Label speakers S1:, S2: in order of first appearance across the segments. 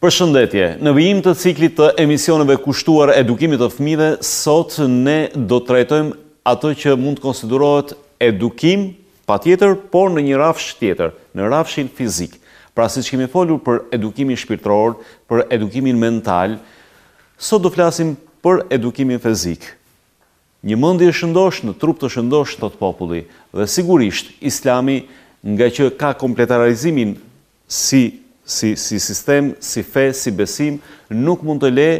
S1: Përshëndetje! Në vijim të ciklit të emisioneve kushtuar edukimit të fëmijëve, sot ne do të trajtojmë atë që mund të konsiderohet edukim, patjetër, por në një rrafsh tjetër, në rrafshin fizik. Pra, siç kemi folur për edukimin shpirtëror, për edukimin mental, sot do flasim për edukimin fizik. Një mendje e shëndoshë në trup të shëndoshë, thotë populli. Dhe sigurisht, Islami, ngaqë ka kompletarizimin si si si sistem, si fe, si besim, nuk mund të le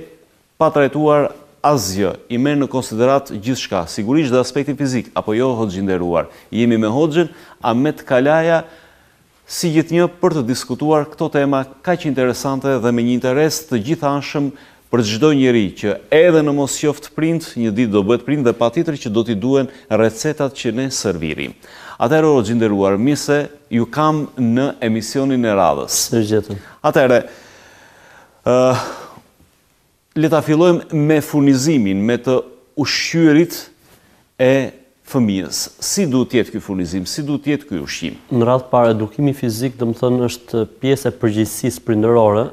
S1: patrajtuar asgjë, i merr në konsideratë gjithçka, sigurisht dhe aspektin fizik, apo jo hoxhë i nderuar, jemi me hoxhën Ahmet Kalaja si gjithnjë për të diskutuar këto tema kaq interesante dhe me një interes të gjithanshëm Për çdo njeri që edhe në mos qoftë prind, një ditë do bëhet prind dhe patjetër që do t'i duhen recetat që ne servirim. Atëherë hoxhë i nderuar, mirë se ju kam në emisionin e radhës.
S2: Mirë se ju gjeta.
S1: Atëherë, ë le ta fillojmë me furnizimin, me të ushqyerit e fëmijës, si duhet të jetë ky furnizim, si duhet të jetë ky ushqim.
S2: Në radhë të parë, edukimi fizik domethënë është pjesë e përgjegjësisë prindërore,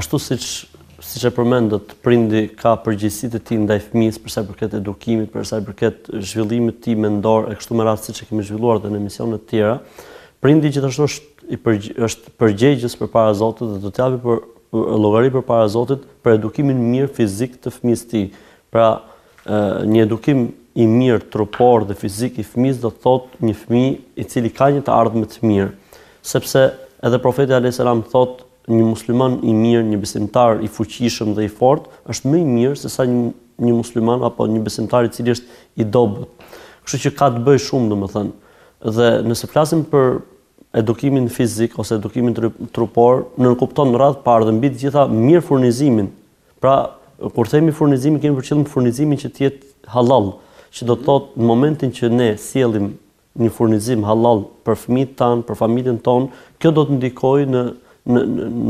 S2: ashtu siç siç e përmendët, prindi ka përgjegjësitë e tij ndaj fëmijës për sa i përket edukimit, për sa i përket zhvillimit të tij mendor e kështu me radhë siç e kemi zhvilluar dhe në emisione të tjera. Prindi gjithashtu është, është përgjegjës përpara Zotit dhe do të japi për llogari përpara Zotit për edukimin mirë fizik të fëmijës së tij. Pra, Një edukim i mirë trupor dhe fizik i fëmijës do të thotë një fëmijë i cili ka një të ardhme të mirë, sepse edhe profeti alayhis salam thotë një musliman i mirë, një besimtar i fuqishëm dhe i fortë është më i mirë se sa një një musliman apo një besimtar i cili është i dobët. Kështu që ka të bëjë shumë, domethënë. Dhe nëse flasim për edukimin fizik ose edukimin trupor, nënkupton radhë parë dhe mbi të gjitha mirë furnizimin Pra, kur themi furnizimin kemi për qëllim furnizimin që të jetë halal, që do të thotë në momentin që ne sjellim një furnizim halal për fëmijët tanë, për familjen tonë, kjo do të ndikojë në në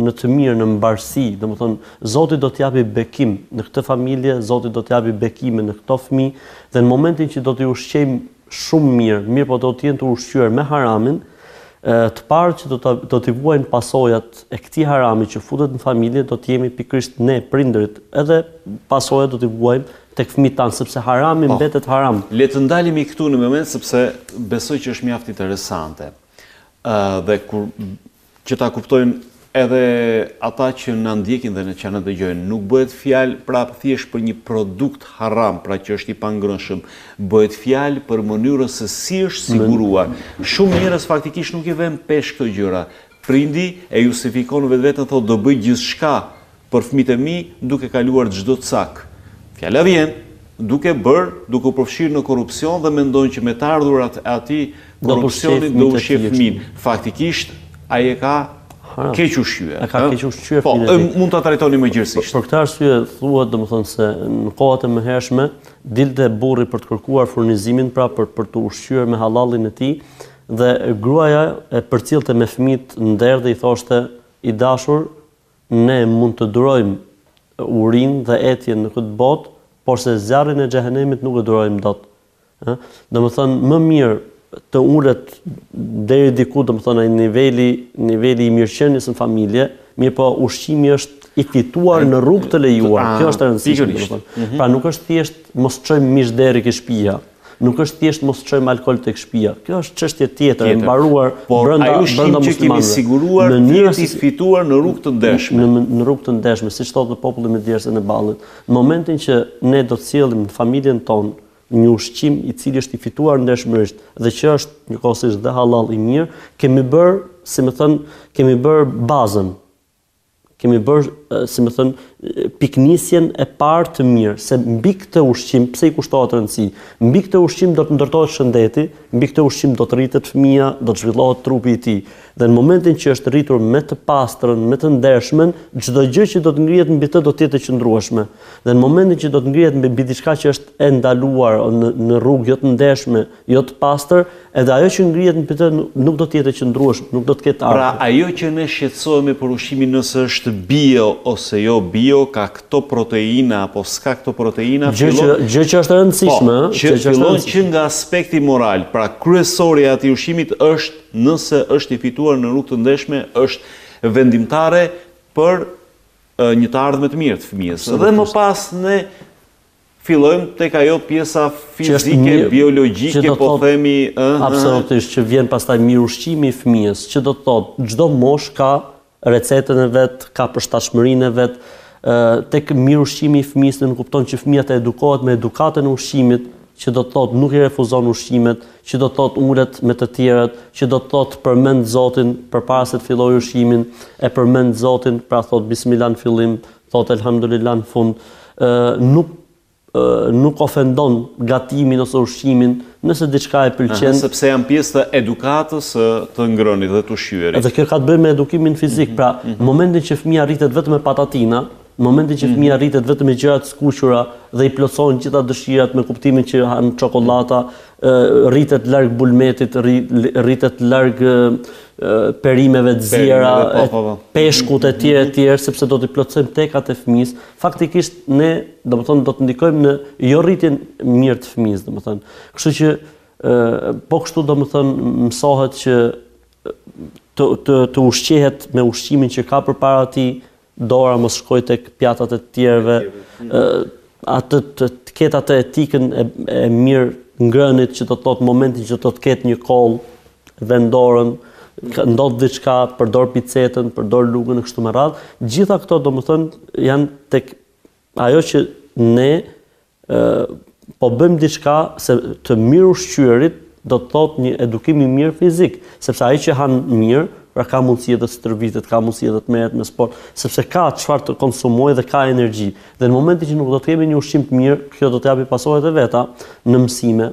S2: në të mirë, në mbarësi, domethënë Zoti do të japi bekim në këtë familje, Zoti do të japi bekime në këto fëmijë dhe në momentin që do t'i ushqejmë Shumë mirë, mirëpo do të jenë të ushqyer me haramin, të parët që do do t'i vuajnë pasojat e këtij harami që futet në familje do të jemi pikërisht ne prindërit, edhe pasojat do t'i vuajmë tek fëmijët tanë, sepse harami po. mbetet haram.
S1: Le të ndalemi këtu një moment sepse besoj që është mjaft interesante. Ë dhe kur Që ta kuptojnë edhe ata që na ndjekin dhe që na dëgjojnë, nuk bëhet fjalë pra thjesht për një produkt harram, pra që është i pangrënshëm, bëhet fjalë për mënyrën se si është siguruar. Shumë njerëz faktikisht nuk i vënë peshë këto gjëra. Prindi e justifikon vetveten thotë do bëj gjithçka Për fëmijët e mi, duke kaluar çdo cak. Fjala vjen, duke bërë, duke u përfshirë në korrupsion dhe mendon që me të ardhurat e atij korrupsioni do ushqejë fëmijët. Faktikisht, ai e ka keq ushqyer.
S2: E ka keq ushqyer.
S1: Po, mund ta trajtoni më gjerësisht.
S2: Për këtë arsye, thuhet, domethënë, se në kohët e mëhershme, dilte burri për të kërkuar furnizimin, pra për për t'u ushqyer me hallallin e tij, dhe gruaja e përcillte me fëmijët në derë dhe i thoshte, I dashur, Ne mund të durojmë urinë dhe etjen në këtë botë, porse zjarrin e xhehenemit nuk e durojmë dot. Ë? Domethënë më mirë të ulet deri diku, domethënë ai niveli, niveli i mirëqenies në familje, mirëpo ushqimi është i fituar në rrugë të lejuar. Kjo është e rëndësishme, domethënë. Mhm. Pra nuk është thjesht mos çojmë mish derri ke shtëpia. Nuk është thjesht mos çojmë alkool tek shtëpia. Kjo është çështje tjetër e mbaruar brenda brenda
S1: muslimanëve. Por ajo që kemi siguruar mënyrë të fituar në rrugë të ndershme.
S2: Në në rrugë të ndershme, siç thotë populli me djersën e ballit. Në momentin që ne do të sjellim në familjen tonë një ushqim i cili është i fituar ndershmërisht dhe që është njëkohësisht dhe hallall i mirë, kemi bërë, si më thënë, kemi bërë bazën. Kemi bërë, si më thënë, pikënisjen e parë të mirë, se mbi këtë ushqim, pse i kushtohet rëndësi, mbi këtë ushqim do të ndërtohet shëndeti, mbi këtë ushqim do të rritet fëmija, do të zhvillohet trupi i tij. Dhe në momentin që është rritur me të pastrën, me të ndershmen, çdo gjë që do të ngrihet mbi të do të jetë e qëndrueshme. Dhe në momentin që do të ngrihet mbi diçka që është e ndaluar, në, në rrugë jo të ndershme, jo të pastër, edhe ajo që ngrihet mbi të nuk do të jetë e qëndrueshme, nuk do të ketë.
S1: Pra ajo që ne shqetësohemi për ushqimin nëse është bio ose jo bio, ka këto proteina apo s'ka këto proteina,
S2: fillon Gjë që është e rëndësishme,
S1: ëh, që fillon që nga aspekti moral, pra kryesori i atij ushqimit është nëse është i fituar në rrugë të ndershme, është vendimtare për një të ardhme të mirë të fëmijës. Dhe më pas ne Fillojmë tek ajo pjesa fizike, biologjike, po themi, ëh, ëh.
S2: Absolutisht, që vjen pastaj mirëushqimi i fëmijës, që do të thotë, çdo moshë ka recetën e vet, ka përshtatshmërinë e vet, tek mirëushqimi i fëmijës nënkupton që fëmija të edukohet me edukatën e ushqimit, që do të thotë nuk i refuzon ushqimet, që do të thotë ulet me të tjerët, që do të thotë përmend Zotin përpara se të fillojë ushqimin, e përmend Zotin, pra thotë bismilah në fillim, Thotë elhamdulillah në fund, nuk nuk ofendon gatimin ose ushqimin, nëse diçka e pëlqen.
S1: Sepse janë pjesë të edukatës të ngrënit dhe të ushqyerit.
S2: Edhe kjo ka të bëjë me edukimin fizik, mhm, pra mhm. në momentin që fëmija rritet vetëm me patatina, në momentin që mhm. fëmija rritet vetëm me gjëra të skuqura dhe i plotësohen gjitha dëshirat me kuptimin që han çokollata, rritet larg bulmetit, rritet larg perimeve të ziera, po, po, po. peshkut e tjerë e tjerë, sepse do t'i plotësojmë tekat e fëmijës. Faktikisht, ne domethënë, do të ndikojmë në jo rritjen mirë të fëmijës, domethënë. Kështu që, po kështu domethënë, mësohet që të, të, të ushqehet me ushqimin që ka përpara tij, Dora mos shkojë tek pjatat e të tjerëve, atë të ketë atë etikën e mirë ngrënit që do të thotë momentin që do të ketë një kollë vë dorën, ndodh diçka, përdor picetën, përdor lugën e kështu me radhë. Gjitha këto domethënë janë tek ajo që ne po bëjmë diçka se të mirë ushqyerit do të thotë një edukim i mirë fizik, sepse ai që han mirë, pra ka mundësi edhe të stërvitet, ka mundësi edhe të merret me sport, sepse ka çfarë të konsumojë dhe ka energji. Dhe në momentin që nuk do të kemi një ushqim të mirë, kjo do të japë pasojat e veta në mësime,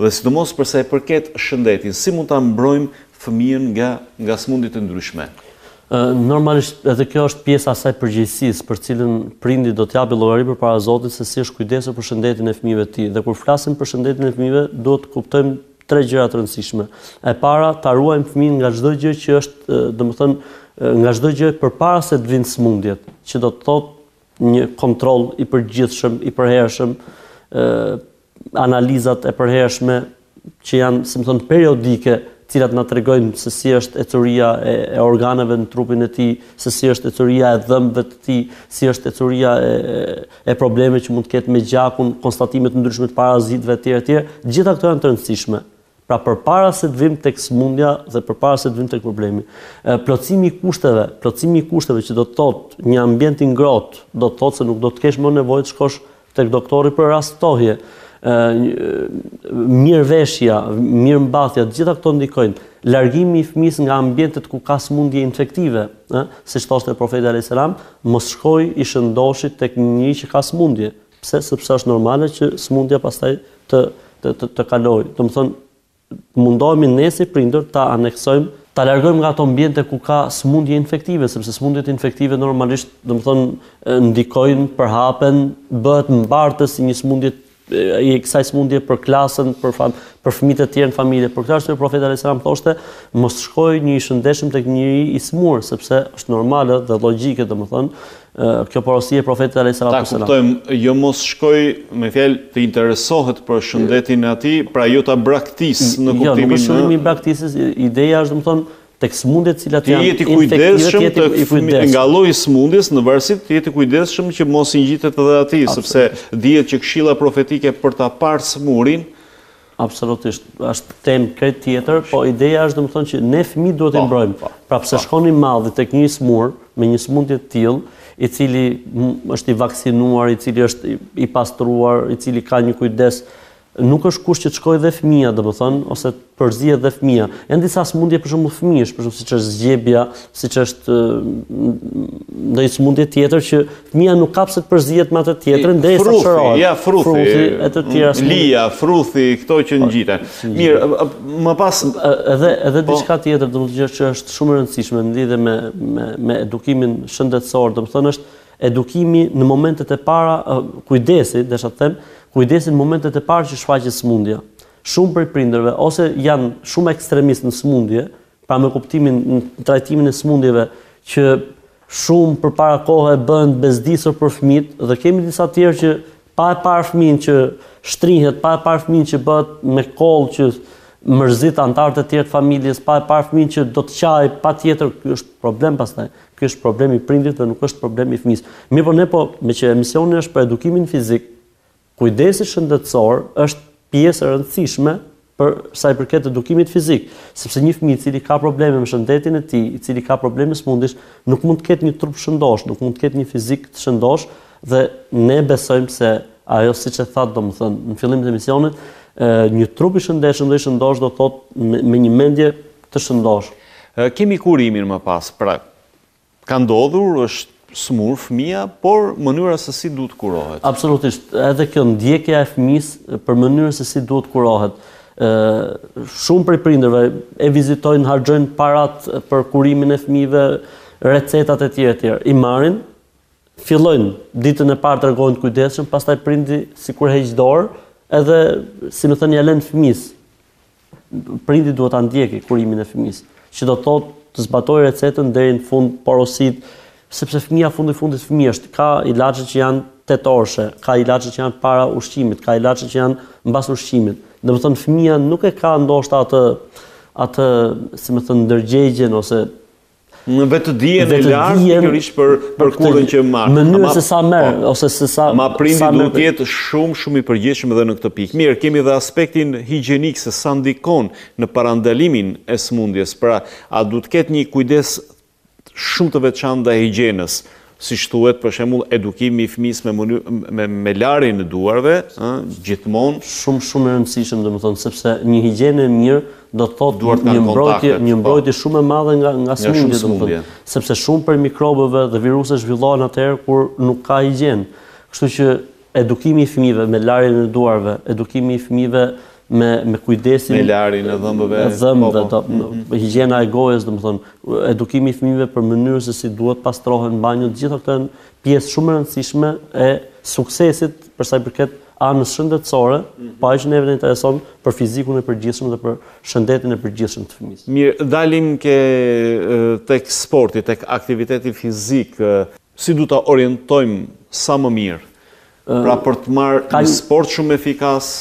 S1: Dhe sidomos për sa i përket shëndetin, si mund ta mbrojmë fëmijën nga nga sëmundjet e ndryshme?
S2: Normalisht edhe kjo është pjesë e asaj përgjegjësisë për të cilën prindi do të japi llogari përpara Zotit se si është kujdesur për shëndetin e fëmijëve të tij. Dhe kur flasim për shëndetin e fëmijëve duhet të kuptojmë tre gjëra të rëndësishme. E para, ta ruajmë fëmijën nga çdo gjë që është, domethënë, nga çdo gjë përpara se të vinë sëmundjet, që do të thotë një kontroll i përgjithshëm, i përhershëm, analizat e përhershme që janë, si me thënë, periodike, të cilat na tregojnë se si është ecuria e, e organeve në trupin e tij, se si është ecuria e dhëmbëve të tij, si është ecuria e, e problemeve që mund të ketë me gjakun, konstatime të ndryshme të parazitëve etj etj. Të gjitha këto janë të rëndësishme. Pra përpara se të vim tek sëmundja dhe përpara se të vim tek problemi, plotësimi i kushteve, plotësimi i kushteve që do të thotë një ambient i ngrohtë, do të thotë se nuk do të kesh më nevojë të shkosh tek doktori për rast ftohje. ë mirë veshja, mirë mbathja, të gjitha këto ndikojnë. Largimi i fëmijës nga ambientet ku ka sëmundje infektive, ë, siç thoshte profeti alayhis salam, mos shkojë i shëndoshi tek një që ka sëmundje, Pse? Sepse është normale që sëmundja pastaj të të të, të kalojë. Domethënë mundohemi ne si prindër ta aneksojmë ta largojmë nga ato ambiente ku ka sëmundje infektive, sepse sëmundjet infektive normalisht, domethënë, ndikojnë, përhapen, bëhet mbartës i një sëmundje i kësaj sëmundje për klasën, për fam, për fëmijët e tjerë në familje. Për këtë arsye profeti Alayhis salam thoshte, mos shkojë një i shëndetshëm tek njëri i smur, sepse është normale dhe logjike, domethënë, Kjo porosi e Profetit alejhi salatu wassalam.
S1: Ta kuptojmë, jo mos shkoj me fjalë të interesohet për shëndetin e atij, pra jo ta braktisë në kuptimin e. Jo, nuk
S2: është qëllimi i braktisjes, ideja është domethënë tek sëmundjet cilat janë
S1: infektive, të jetë i kujdesshëm, të jetë i kujdesshëm. Nga lloji i sëmundjes në varësi të jetë i kujdesshëm që mos i ngjitet edhe atij, sepse dihet që këshilla profetike për ta parë të sëmurin
S2: Absolutisht, është temë krejt tjetër, po ideja është domethënë që ne fëmijët duhet t'i po, mbrojmë. Po, pra pse po. shkon i madhi tek një i smur me një sëmundje të tillë, i cili është i vaksinuar, i cili është i pastruar, i cili ka një kujdes nuk është kusht që të shkojë dhe fëmija, domethënë, ose të përzihet dhe fëmija. Janë disa sëmundje për shembull fëmijësh, për shembull siç është zgjebja, siç është ndonjë sëmundje tjetër që fëmija nuk ka pse të përzihet me atë tjetrin derisa
S1: shërohet. Ja fruthi, fruthi e të tjera. Lija, fruthi, këto që po, ngjiten. Mirë, më pas
S2: edhe edhe po. diçka tjetër, domethënë që është është shumë e rëndësishme në lidhje me me me edukimin shëndetësor, domethënë është edukimi në momentet e para, kujdesi, desha të them, kujdesi në momentet e para që shfaqet sëmundja. Shumë prej prindërve ose janë shumë ekstremistë në sëmundje, Pra me kuptimin në trajtimin e sëmundjeve që shumë përpara kohe bëhen të bezdisur për fëmijët dhe kemi disa tjerë që pa e parë fëmijën që shtrihet, pa e parë fëmijën që bëhet me kollë që mërzit anëtarët e tjerë të familjes, pa e parë fëmijën që do të qajë, patjetër, ky është problem pastaj, ky është problem i prindit dhe nuk është problem i fëmijës. Mirëpo ne po, meqë emisioni është për edukimin fizik, Kujdesi shëndetësor është pjesë e rëndësishme për sa i përket edukimit fizik, sepse një fëmijë i cili ka probleme me shëndetin e tij, i cili ka probleme sëmundjesh, nuk mund të ketë një trup të shëndosh, nuk mund të ketë një fizik të shëndosh dhe ne besojmë se ajo siç e thatë domethënë në fillim të emisionit, një trup i shëndetshëm dhe i shëndosh do thotë me, me një mendje të shëndosh.
S1: Kemi kurimin më pas, pra Ka ndodhur, është sëmurë fëmija, por mënyra se si duhet të kurohet.
S2: Absolutisht, edhe kjo ndjekja e fëmijës për mënyrën se si duhet të kurohet. Shumë prej prindërve e vizitojnë, harxhojnë parat për kurimin e fëmijëve, recetat etj etj. I marrin, fillojnë ditën e parë tregohen të kujdesshëm, pastaj prindi sikur heq dorë, edhe si me thënë ia lë fëmijës. Prindi duhet ta ndjekë kurimin e fëmijës, që do të thotë të zbatojë recetën deri në fund, porositë, sepse fëmija fundi i fundit fëmijë është, ka ilaçe që janë tetorëshe, ka ilaçe që janë para ushqimit, ka ilaçe që janë mbas ushqimit. Domethënë fëmija nuk e ka ndoshta atë atë, si me thënë, ndërgjegjen ose
S1: dhe vetëdijen e lartë pikërisht për për kurën që marr.
S2: Në mënyrë se sa merr po, ose se sa
S1: ma prindi duhet të jetë shumë shumë i përgjegjshëm edhe në këtë pikë. Mirë, kemi edhe aspektin higjienik se sa ndikon në parandalimin e sëmundjes. Pra, a duhet të ketë një kujdes shumë të veçantë ndaj higjienës? siç thuhet, për shembull, edukimi i fëmijës me mëny, me, me larjen e duarve, ë, gjithmonë.
S2: Shumë, shumë e rëndësishëm, domethënë, sepse një higjienë e mirë, do të thotë Duart një mbrojtje, një po. mbrojtje shumë e madhe nga nga sëmundjet, do të thotë, sepse shumë prej mikrobeve dhe viruseve zhvillohen atëherë kur nuk ka higjienë. Kështu që Edukimi i fëmijëve me larjen e duarve, edukimi i fëmijëve me me kujdesin
S1: me larjen e dhëmbëve,
S2: e dhëmbëve, po, po. Mm -hmm. higjiena e gojës, domethënë, edukimi i fëmijëve për mënyrën se si duhet pastrohen në banjo, të gjitha këto janë pjesë shumë e rëndësishme e suksesit për sa i përket anës shëndetësore, mm -hmm. pa që neve na intereson për fizikun e përgjithshëm dhe për shëndetin e përgjithshëm të fëmijës.
S1: Mirë, dalim ke tek sporti, tek aktiviteti fizik. Si duhet ta orientojmë sa më mirë, pra për të marrë një sport shumë efikas?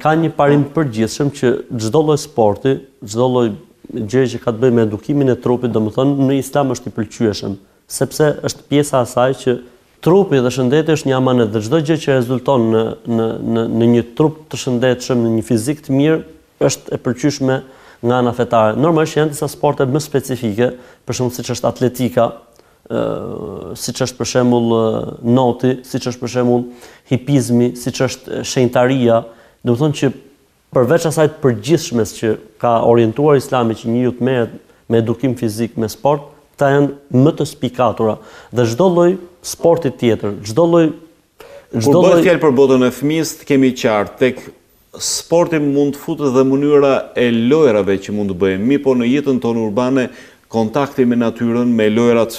S2: Ka një parim të përgjithshëm që çdo lloj sporti, çdo lloj gjëje që ka të bëjë me edukimin e trupit, domethënë në Islam është i pëlqyeshëm, sepse është pjesa e asaj që trupi dhe shëndeti është një amanet dhe çdo gjë që rezulton në në në në një trup të shëndetshëm, në një fizik të mirë, është e pëlqyeshme nga ana fetare. Normalisht janë disa sporte më specifike, për shembull siç është atletika, siç është për shembull noti, siç është për shembull hipizmi, siç është shenjtaria, domethënë që përveç asaj të përgjithshmes që ka orientuar Islami që njeriu të merret me edukim fizik, me sport, këta janë më të spikatura dhe çdo lloj sporti tjetër, çdo lloj
S1: çdo lloj fjalë për botën e fëmijës, kemi qartë tek Sporti mund të futet dhe mënyra e lojërave që mund të bëjnë, mirëpo në jetën tonë urbane kontakti me natyrën, me lojërat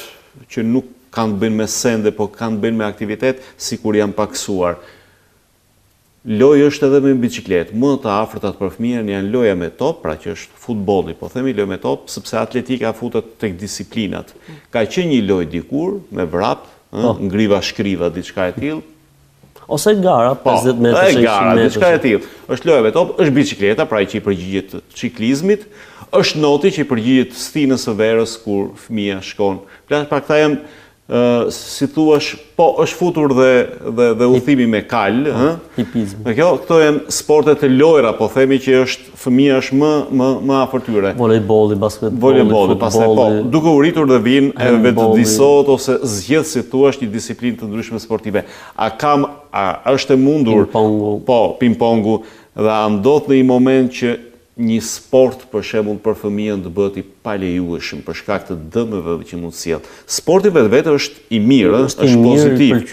S1: që nuk kanë të bëjnë me sende, po kanë të bëjnë me aktivitet, sikur janë pakësuar. Lojë është edhe me biçikletë. Më të afërtat për fëmijën janë loja me top, pra që është futbolli, po themi lojë me top, sepse atletika futet tek disiplinat. Ka qenë një lojë dikur me vrap, ëh, ngriva-shkriva, diçka e tillë,
S2: Ose gara, 50 po, metra, 600 metra.
S1: Gara, diçka e tillë. Është loja me top, është bicikleta, pra që i përgjigjet çiklizmit, është noti që i përgjigjet stinës së verës kur fëmija shkon. Pra, pra këta janë, si të thuash, po është futur dhe, dhe, dhe udhëtimi me kalë. Po,
S2: hipizmi.
S1: Në kjo, këto janë sportet e lojra, po themi që është Fëmija është më më më afër tyre.
S2: Volejbolli, basketbolli, futbolli.
S1: Volejbolli, pastaj po, duke u rritur dhe vjen edhe vetëdijësohet ose zgjedh si të thuash një disiplinë të ndryshme sportive. A kam, a është e mundur?
S2: Pingpongu.
S1: Po, pingpongu. Dhe a ndodh në një moment që një sport për shembull për fëmijën të bëhet i palejueshëm për shkak të dëmeve që mund të sjellë. Sporti në vetvete është i mirë ë, është pozitiv,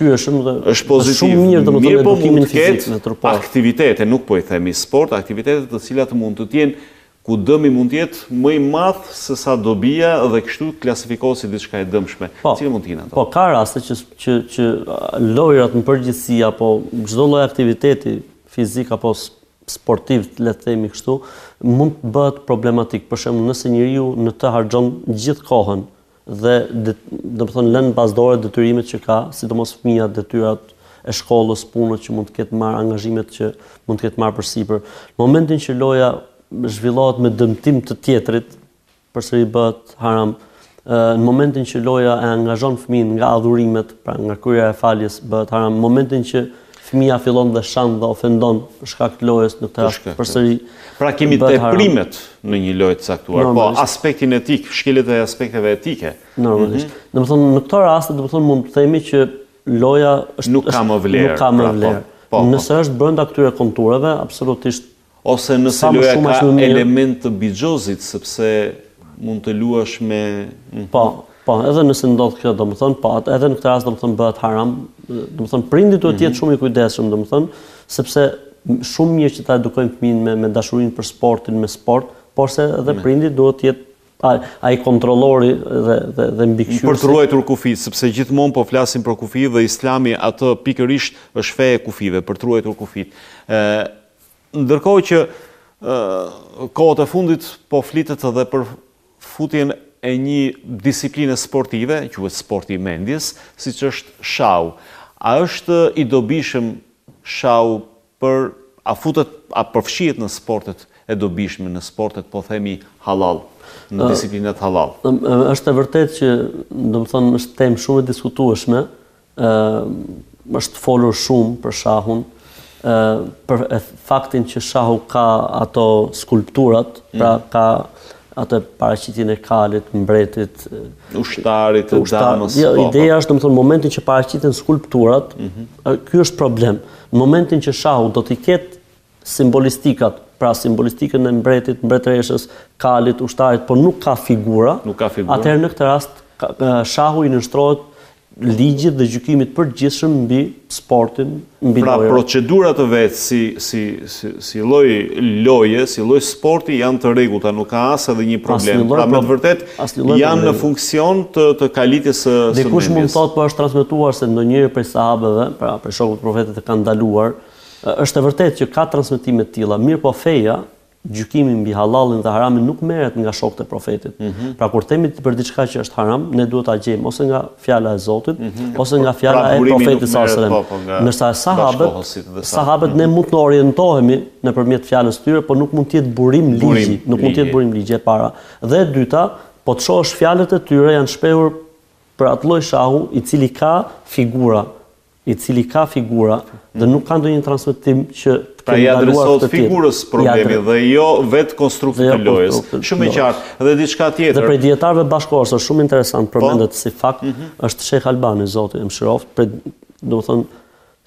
S2: është
S1: pozitiv, mirëpo mund të ketë aktivitete, nuk po i themi sport, aktivitete të cilat mund të të jenë ku dëmi mund të jetë më i madh se sa dobia dhe kështu klasifikohet si diçka e dëmshme. Cilat mund të jenë ato?
S2: Po, ka raste që që që lojërat në përgjithësi apo çdo lloj aktiviteti fizik apo sportiv, le të themi kështu, mund të bëhet problematik. Për shembull, nëse njeriu në të harxhon gjithë kohën dhe domethënë lë pas dore detyrimet që ka, sidomos fëmija, detyrat e shkollës, punët që mund të ketë marrë, angazhimet që mund të ketë marrë përsipër. Në momentin që loja zhvillohet me dëmtim të tjetrit, Përsëri bëhet haram. Në momentin që loja e angazhon fëmijën nga adhurimet, pra nga kryerja e faljes, bëhet haram. Në momentin që fëmija fillon dhe shan dhe ofendon për shkak të lojës në këtë rast përsëri.
S1: Pra kemi teprimet në një lojë të caktuar, po aspektin etik, shkeljet e aspekteve etike.
S2: Normalisht. Domethënë, në këto raste, domethënë, mund të themi që loja është...
S1: Nuk ka më vlerë.
S2: Nuk ka më
S1: pra, po,
S2: vlerë.
S1: Po, po.
S2: Nëse është brenda këtyre konturave, absolutisht
S1: Ose nëse loja ka element të bixhozit sepse mund të luash me
S2: Po, po, edhe nëse ndodh kjo, domethënë, po, edhe në këtë rast domethënë bëhet haram, domethënë prindi duhet të jetë mhm. shumë i kujdesshëm, domethënë, sepse shumë mirë që ta edukojmë fëmijën me me dashurinë për sportin, me sport, porse edhe mhm. prindi duhet të jetë ai ai kontrollori dhe dhe dhe mbikëqyrësi
S1: për të ruajtur kufijtë sepse gjithmonë po flasim për kufijtë dhe Islami atë pikërisht është fe e kufijve për të ruajtur kufijtë ë Ndërkohë që kohët e fundit po flitet dhe për futjen e një disipline sportive, quhet sporti i mendjes, siç është shahu. A është i dobishëm shahu për a futet a përfshihet në sportet e dobishme, në sportet po themi hallall, në disiplinat
S2: hallall? Është e vërtetë që, domethënë është temë shumë e diskutueshme, Ëh, është folur shumë për shahun, ë për faktin që shahu ka ato skulpturat, pra mm. ka atë paraqitjen e kalit, mbretit,
S1: ushtarit, të damës.
S2: Jo,
S1: po, po.
S2: ideja është, domethënë, momentin që paraqiten skulpturat, mm -hmm. ky është problem. Në momentin që shahu do t'i ketë Simbolistikat, pra simbolistikën e mbretit, mbretëreshës, kalit, ushtarit, por nuk ka figura, atëherë në këtë rast shahu i nënshtrohet ligjit dhe gjykimit të përgjithshëm mbi sportin, mbi
S1: pra,
S2: lojën.
S1: Pra procedurat të vet si si si si lloj loje, si lloj sporti janë të rregullta, nuk ka as edhe një problem. Pra me të
S2: vërtetë
S1: janë në funksion të të kalitjes së mendjes.
S2: Dikush mund të thotë po është transmetuar se ndonjëri prej sahabeve, pra prej shokëve të profetit e kanë ndaluar, Është e vërtetë që ka transmetime të tilla, mirëpo feja, gjykimi mbi hallallin dhe haramin nuk merret nga shokët e Profetit. Pra kur themi për diçka që është haram, ne duhet ta gjejmë ose nga fjala e Zotit, ose nga fjala
S1: pra,
S2: e Profetit sallallahu alajhi
S1: wasallam. Po, po,
S2: Ndërsa sahabët, sahabët ne mund të orientohemi nëpërmjet fjalës së tyre, por nuk mund të jetë burim ligji, nuk mund të jetë burim ligji e para. Dhe e dyta, po të shohësh fjalët e tyre janë shprehur për atë lloj shahu i cili ka figura i cili ka figura dhe nuk ka ndonjë transmetim që të
S1: pra kemi
S2: ndaluar të tjetë.
S1: Pra
S2: i
S1: adresohet
S2: figurës problemi
S1: dhe jo vetë konstruktit
S2: të jo
S1: lojës. Shumë
S2: i
S1: qartë. Dhe diçka tjetër.
S2: Dhe prej dijetarëve bashkëkohës është shumë interesant
S1: po.
S2: përmendet si fakt,
S1: mhm.
S2: është Sheh Albani, Zoti e mëshiroftë, prej, do më thënë,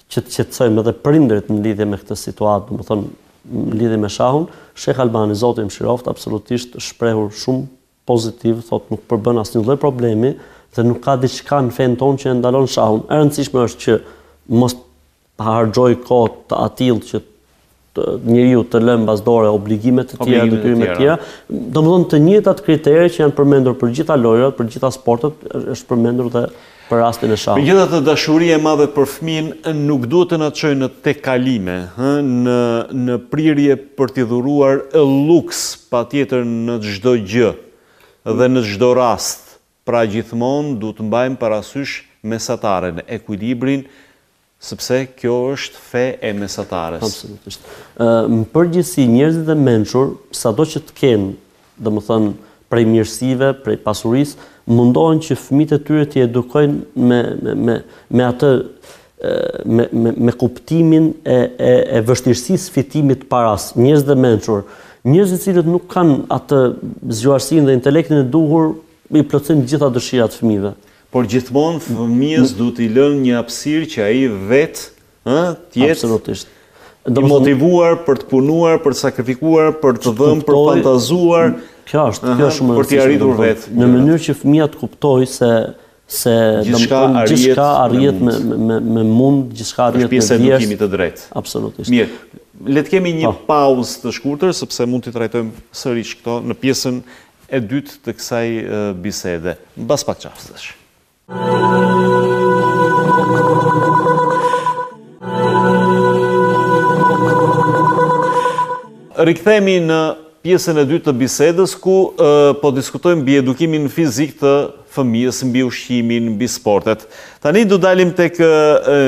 S2: që të qetësojmë edhe prindrit në lidhje me këtë situatë, do më thënë, në lidhje me shahun, Sheh Albani, Zoti e mëshiroftë, absolutisht shprehur shumë pozitiv, thotë nuk përbën asnjë lloj problemi dhe nuk ka diçka në fenë tonë që e ndalon shahun. E rëndësishme është që mos të harxhojë kohë të atillë që njeriu të lërë mbas dore
S1: obligimet e tjera,
S2: detyrimet e
S1: tjera.
S2: Domthon të njëjtat kritere që janë përmendur për gjitha lojërat, për gjitha sportet, është përmendur dhe për rastin e shahut.
S1: Megjithatë dashuria e madhe për fëmijën nuk duhet të na çojë në tejkalime, ë në në prirje për t'i dhuruar luks patjetër në çdo gjë dhe në çdo rast, pra gjithmonë duhet të mbajmë parasysh mesataren, ekuilibrin Sepse kjo është fe e mesatares.
S2: Absolutisht. Në përgjithësi njerëzit e mençur, sado që të kenë, domethënë, prej mirësive, prej pasurisë, mundohen që fëmijët e tyre t'i edukojnë me me me atë me me me kuptimin e e e vështirësisë fitimit të parasë, njerëzit e mençur. Njerëzit të cilët nuk kanë atë zgjuarsinë dhe intelektin e duhur, i plotësojnë të gjitha dëshirat e fëmijëve.
S1: Por gjithmonë fëmijës duhet t'i lëmë një hapësirë që ai vetë, ë, të jetë
S2: Absolutisht.
S1: i motivuar për të punuar, për të sakrifikuar, për të dhënë, për të fantazuar.
S2: Kjo është, kjo është shumë e rëndësishme.
S1: Për t'i arritur vetë.
S2: Në mënyrë që fëmija të kuptojë se se
S1: gjithçka arrihet,
S2: gjithçka arrihet me me me mund, gjithçka arrihet me djersë.
S1: Është pjesë e edukimit të drejtë.
S2: Absolutisht.
S1: Mirë. Le të kemi një pauzë të shkurtër sepse mund t'i trajtojmë sërish këto në pjesën e dytë të kësaj bisede, mbas pak çastesh. Rikthehemi në pjesën e dytë të bisedës ku po diskutojmë mbi edukimin fizik të fëmijës, mbi ushqimin, mbi sportet. Tani do dalim tek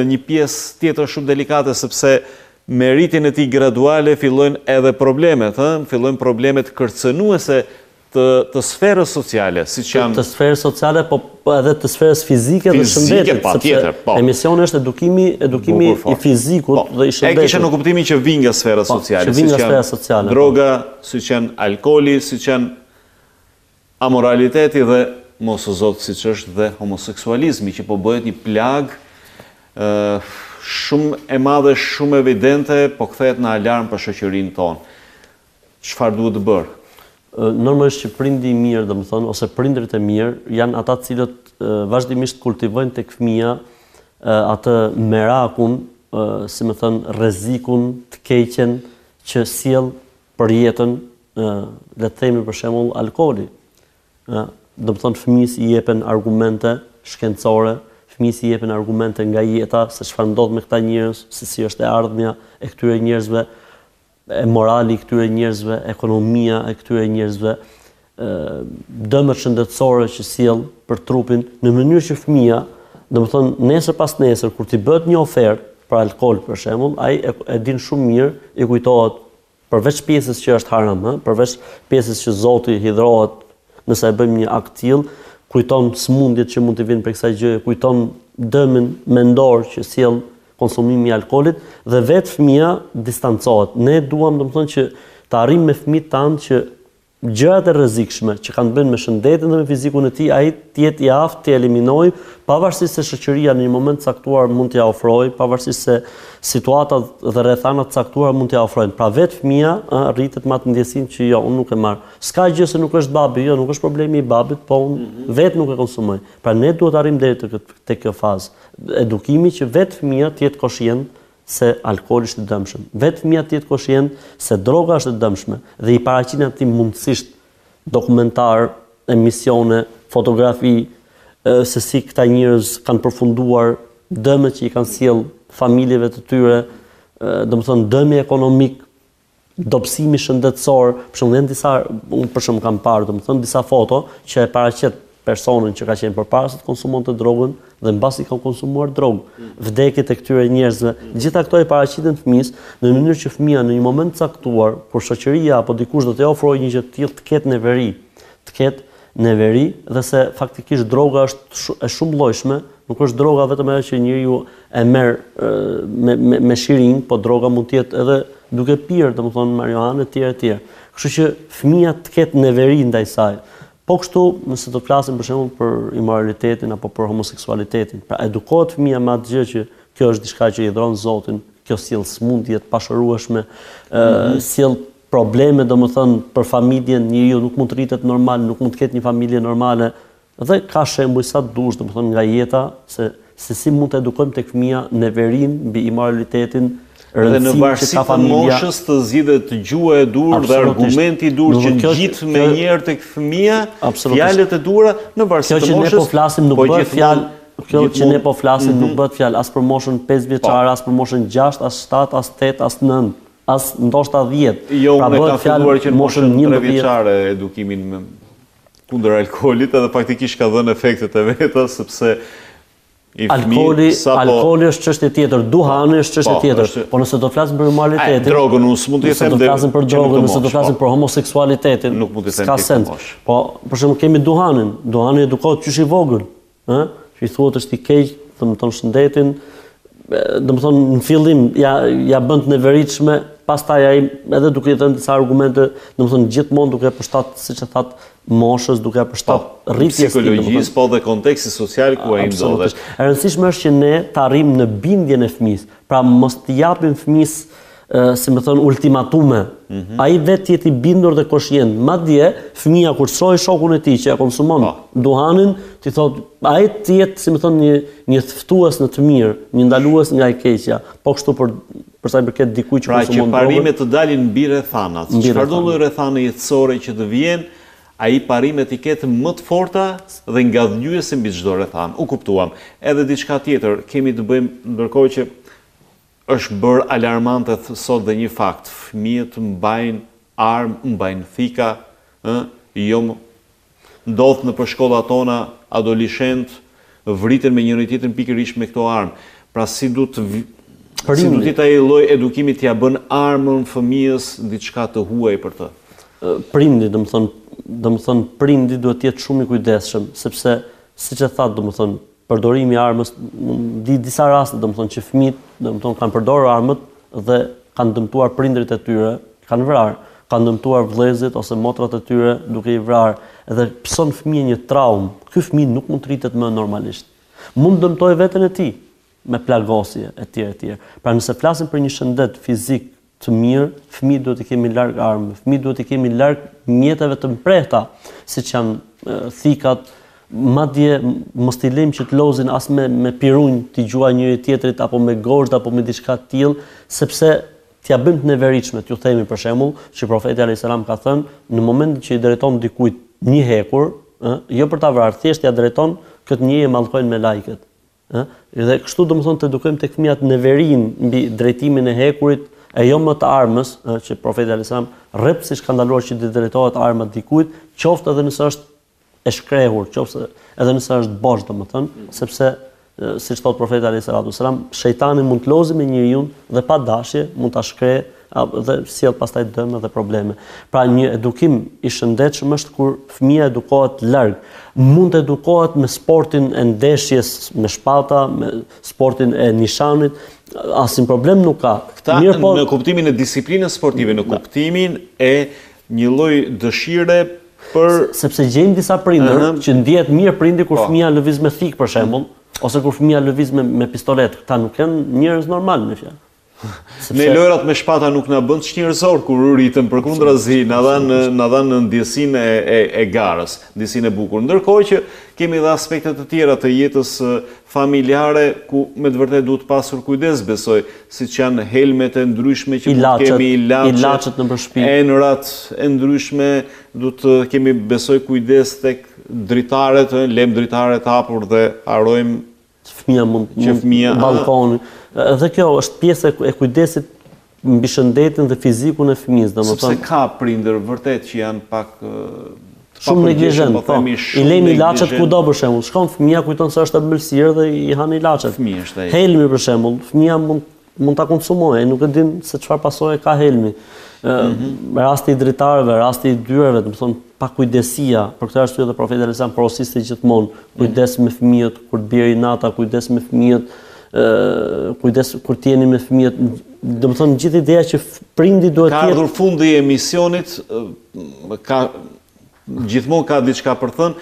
S1: një pjesë tjetër shumë delikate sepse Me rritjen e tij graduale fillojnë edhe problemet, ëh, fillojnë problemet kërcënuese të të sferës sociale, siç janë.
S2: Të sferës sociale, po edhe të sferës fizike dhe shëndetit,
S1: sepse
S2: emisioni është edukimi, edukimi i fizikut dhe i shëndetit.
S1: E kisha në kuptimin që vijnë nga sfera sociale,
S2: siç janë
S1: droga, siç janë alkooli, siç janë Amoraliteti dhe mos zot siç është dhe homoseksualizmi që po bëhet një plagë shumë e madhe, shumë evidente, po kthehet në alarm për shoqërinë tonë. Çfarë duhet të bëjë?
S2: Normalisht që prindi i mirë, domethënë, ose prindërit e mirë janë ata të cilët vazhdimisht kultivojnë tek fëmija atë merakun, domethënë, rrezikun, të keqen që sjell për jetën, ë, le të themi për shembull alkooli. ë Domethënë fëmijës i jepen argumente shkencore, fëmijës i jepen argumente nga jeta se çfarë ndodh me këta njerëz, se si është e ardhmja e këtyre njerëzve, e morali i këtyre njerëzve, ekonomia e këtyre njerëzve. dëmet shëndetësore që sjell për trupin, në mënyrë që fëmija, domethënë, nesër pas nesër, kur t'i bëhet një ofertë, për alkool për shembull, ai e, e din shumë mirë, i kujtohet përveç pjesës që është haram, ë, përveç pjesës që Zoti i hidhrohet nëse e bëjmë një akt të tillë, kujton sëmundjet që mund t'i vijnë prej kësaj gjëje, kujton dëmin mendor që sjell konsumimi i alkoolit dhe vetë fëmija distancohet. Ne duam, domethënë që të arrijmë me fëmijët tanë që Gjërat e rrezikshme që kanë të bëjnë me shëndetin dhe me fizikun e tij ai të jetë i aftë t'i eliminojë, pavarësisht se shoqëria në një moment të caktuar mund t'ia ofrojë, pavarësisht se situata dhe rrethana të caktuara mund t'ia ofrojnë. Pra vetë fëmija ë rritet me atë ndjesinë që jo, unë nuk e marr. S'ka gjë se nuk është babi, jo, nuk është problemi i babit, po unë vetë nuk e konsumoj. Pra ne duhet të arrijmë deri te kjo fazë edukimi që vetë fëmija të jetë koshient se alkooli është i dëmshëm. Vetë fëmija të jetë koshient se droga është e dëmshme dhe i paraqiten atij mundësisht dokumentar, emisione, fotografi se si këta njerëz kanë përfunduar dëmet që i kanë sjellë familjeve të tyre, domethënë dëmi ekonomik dobësimi shëndetësor, për shembull janë disa unë për shembull kam parë domethënë disa foto që e paraqet personin që ka qenë përpara se të konsumonte drogën dhe mbasi ka konsumuar drogë, mm. vdekjet e këtyre njerëzve, mm. gjitha këto i paraqiten fëmijës në mënyrë që fëmija në një moment të caktuar kur shoqëria apo dikush do t'i ofrojë një gjë të tillë të ketë neveri, të ketë neveri dhe se faktikisht droga është e shumëllojshme, nuk është droga vetëm ajo që njeriu e merr me me me shiringë, po droga mund të jetë edhe duke pirë, domethënë marijuanë etj etj. Kështu që fëmija të ketë neveri ndaj saj. Po kështu, nëse do të flasim për shembull për imoralitetin apo për homoseksualitetin, pra edukohet fëmija me atë gjë që kjo është diçka që hidhëron Zotin, kjo sjell sëmundje të pashërueshme, ë mm -hmm. sjell probleme domethënë për familjen, njeriu nuk mund të rritet normal, nuk mund të ketë një familje normale dhe ka shembuj sa të dush domethënë nga jeta se se si mund të edukojmë tek fëmija neverinë mbi imoralitetin,
S1: Dhe në varësi të moshës të zgjidhet gjuha e duhur dhe argumenti i duhur që gjithmonë tek fëmija, fjalët e duhura, në varësi të moshës...
S2: Kjo që ne po flasim nuk po bëhet fjalë, kjo që ne po flasim nuk bëhet fjalë, as për moshën 5 vjeçare, as për moshën 6, as 7, as 8, as 9. As ndoshta dhjetë.
S1: Jo, pra, unë kam filluar që në moshën 3 vjeçare edukimin kundër alkoolit edhe praktikisht ka dhënë efektet e veta sepse
S2: i fëmi alkooli, sa po... Alkooli është çështje tjetër, duhani po, është çështje po, tjetër, është... po nëse do flasim për imoralitetin...
S1: Ai, drogën, unë s'mund të jetem dhe...
S2: Nëse do flasim për drogën, nëse do flasim po. për homoseksualitetin...
S1: Nuk mund të jetem të mosh.
S2: Po, për shembull kemi duhanin, duhani edukohet qysh i vogël, Ë, që i thuhet është i keq, domethënë shëndetin, domethënë në fillim ia ia bën të neveritshme, pastaj ai edhe duke i dhënë disa argumente, domethënë gjithmonë duke ia përshtat, siç e thatë, moshës, duke ia përshtat po, rritjes së
S1: psikologjisë, po dhe kontekstit social ku ai ndodhet.
S2: E rëndësishme është që ne të arrijmë në bindjen e fëmijës, pra mos t'i japim fëmijës si më thënë, ultimatume. Mhm. Ai vetë të jetë i bindur dhe koshient. Madje, fëmija kur të shohë shokun e tij që e konsumon po. duhanin, t'i thotë, ai të jetë, si më thënë, një, një ftues në të mirë, një ndalues nga e keqja, po kështu për, përsa i përket dikujt që konsumon
S1: drogën. Pra që parimet të dalin mbi rrethanat, çfarëdolloj rrethane jetësore që t'i vijë, ai parimet t'i ketë më të forta dhe ngadhënjyese mbi çdo rrethanë. U kuptuam, edhe diçka tjetër, kemi të bëjmë, ndërkohë që Është bërë alarmante sot dhe një fakt, fëmijët mbajnë armë, mbajnë thika, ë, jo më. Ndodh nëpër shkollat tona, adoleshentë vriten me njëri-tjetrin pikërisht me këto armë. Pra si duhet të vijë, si duhet të jetë ai lloj edukimi t'ia bëjë armën fëmijës diçka të huaj për të.
S2: Prindi, domethënë, domethënë prindi duhet të jetë shumë i kujdesshëm, sepse siç e thatë, domethënë, përdorimi i armës, di disa raste, domethënë që fëmijët, domethënë kanë përdorur armët dhe kanë dëmtuar prindërit e tyre, kanë vrarë, kanë dëmtuar vëllezërit ose motrat e tyre duke i vrarë dhe pëson fëmija një traumë. Ky fëmijë nuk mund të rritet më normalisht. Mund të dëmtojë veten e tij me plagosje etj etj. Pra nëse flasim për një shëndet fizik të mirë, fëmijët duhet t'i kemi larg armëve, fëmijët duhet t'i kemi larg mjeteve të mprehta, siç janë thikat, madje mos t'i lejmë që të lozin as me me pirunj t'i gjuajnë njëri tjetrit apo me gozhdë apo me diçka të tillë, sepse t'ia bëjmë të neveritshme, t'ju themi për shembull, që profeti alayhis salam ka thënë, në momentin që i drejton dikujt një hekur, ë, jo për ta vrarë, thjesht ia drejton këtë njeri e mallkojnë melaiket. Ë? Dhe kështu domethënë të edukojmë tek fëmijët neverinë mbi drejtimin e hekurit e jo më të armës, ë, që profeti alayhis salam rreptësisht ka ndaluar që të drejtohet arma dikujt, qoftë edhe nëse është e shkrehur, qoftë edhe nëse është bosh domethënë, sepse siç thot profeti alayhis salam, shejtani mund të lozi me njeriun dhe pa dashje mund ta shkrehë dhe sjell pastaj dëme dhe probleme. Pra një edukim i shëndetshëm është kur fëmija edukohet larg. Mund të edukohet me sportin e ndeshjes, me shpata, me sportin e nishanit, asnjë problem nuk ka.
S1: Këta Mirë, po... në kuptimin e disiplinës sportive, në kuptimin e një lloj dëshire për
S2: sepse gjejmë disa prindër uh -huh. që ndihet mirë prindi kur po. fëmija lëviz me thikë për shembull, ose kur fëmija lëviz me me pistoletë, këta nuk janë njerëz normal në fjalë.
S1: Ne lojrat me shpata nuk na bënë çnjerëzorë kur u rritëm, përkundrazi na dhanë na dhanë ndjesinë e, e, e garës, ndjesinë e bukur. Ndërkohë që kemi dhe aspekte të tjera të jetës familjare ku me të vërtetë duhet pasur kujdes, besoj, siç janë helmet e ndryshme që
S2: mund të kemi, ilaçet, ilaçet në shtëpi,
S1: lëngrat e ndryshme, duhet të kemi besoj kujdes tek dritaret, lem dritaret hapur dhe harrojmë
S2: Që fëmija mund
S1: të mund
S2: balkoni. Dhe kjo është pjesë e kujdesit mbi shëndetin dhe fizikun e fëmijës,
S1: domethënë. Sepse ka prindër vërtet që janë pak
S2: shumë neglizhentë, po. I lejnë ilaçet kudo për shembull. Shkon fëmija kujton se është ëmbëlsirë dhe i han ilaçet.
S1: Fëmijë është ai.
S2: Helmi për shembull, fëmija mund mund ta konsumojë, nuk e din se çfarë pasoje ka helmi. Ë mm -hmm. rasti i dritareve, rasti i dyerve, domethënë pakujdesia, për këtë arsye edhe profeti alayhis salam porosiste gjithmonë, mhm. kujdes me fëmijët kur të bjerë nata, kujdes me fëmijët, ë kujdes kur të jeni me fëmijët. Domethënë gjithë ideja që prindi duhet
S1: të jetë Ka ardhur fundi i emisionit, ka gjithmonë ka diçka për të thënë.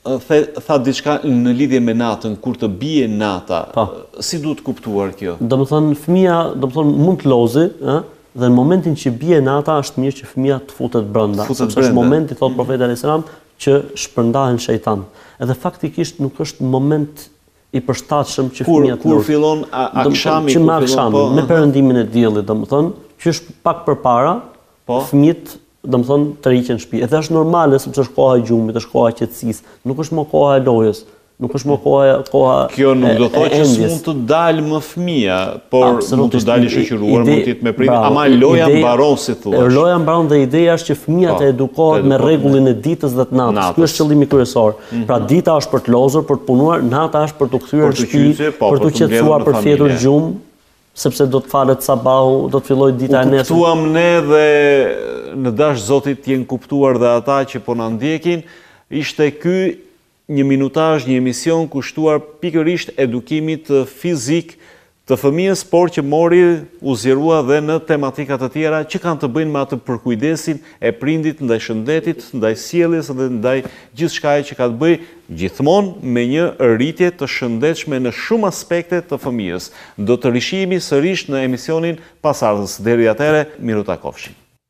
S1: Tha diçka në lidhje me natën, kur të bie nata. Po. Si duhet kuptuar kjo?
S2: Domethënë fëmija, domethënë mund të lozi, ë, dhe në momentin që bie nata është mirë që fëmija të futet brenda, të futet brenda. sepse është momenti thotë profeti alayhis salam që shpërndahen shejtanët. Edhe faktikisht nuk është moment i përshtatshëm që fëmija
S1: të luajë. Kur fillon akshami,
S2: që me aksham, me perëndimin e diellit, domethënë, qysh pak përpara, po. fëmijët, domethënë, tërhiqen në shtëpi. Edhe është normale sepse është koha e gjumit, është koha e qetësisë, nuk është më koha e lojës. Nuk është më koha e, koha
S1: Kjo nuk do të thotë që s'mund të dalë më fëmija, por mund të dalë i shoqëruar, mund të jetë me prindë, ama loja mbaron si thua.
S2: Loja mbaron dhe ideja është që fëmija po, të edukohet me rregullin e ditës dhe të natës. Ky është qëllimi kryesor. Pra dita është për të lozur, për të punuar, nata është për t'u kthyer në shtëpi,
S1: po,
S2: për t'u qetësuar, për të fjetur gjumë, sepse do të falet sabahu, do të fillojë dita e re nesër.
S1: U kuptuam ne dhe në dashtë Zoti të jenë kuptuar dhe ata që po na ndjekin. Ishte ky një minutazh, një emision kushtuar pikërisht edukimit fizik Të fëmijës, por që mori u zgjerua dhe në tematika të tjera që kanë të bëjnë me atë përkujdesin e prindit ndaj shëndetit, ndaj sjelljes dhe ndaj gjithçkaje që ka të bëjë gjithmonë me një rritje të shëndetshme në shumë aspekte të fëmijës. Do të rishihemi sërish në emisionin pasardhës. Deri atëherë, mirutakofshim.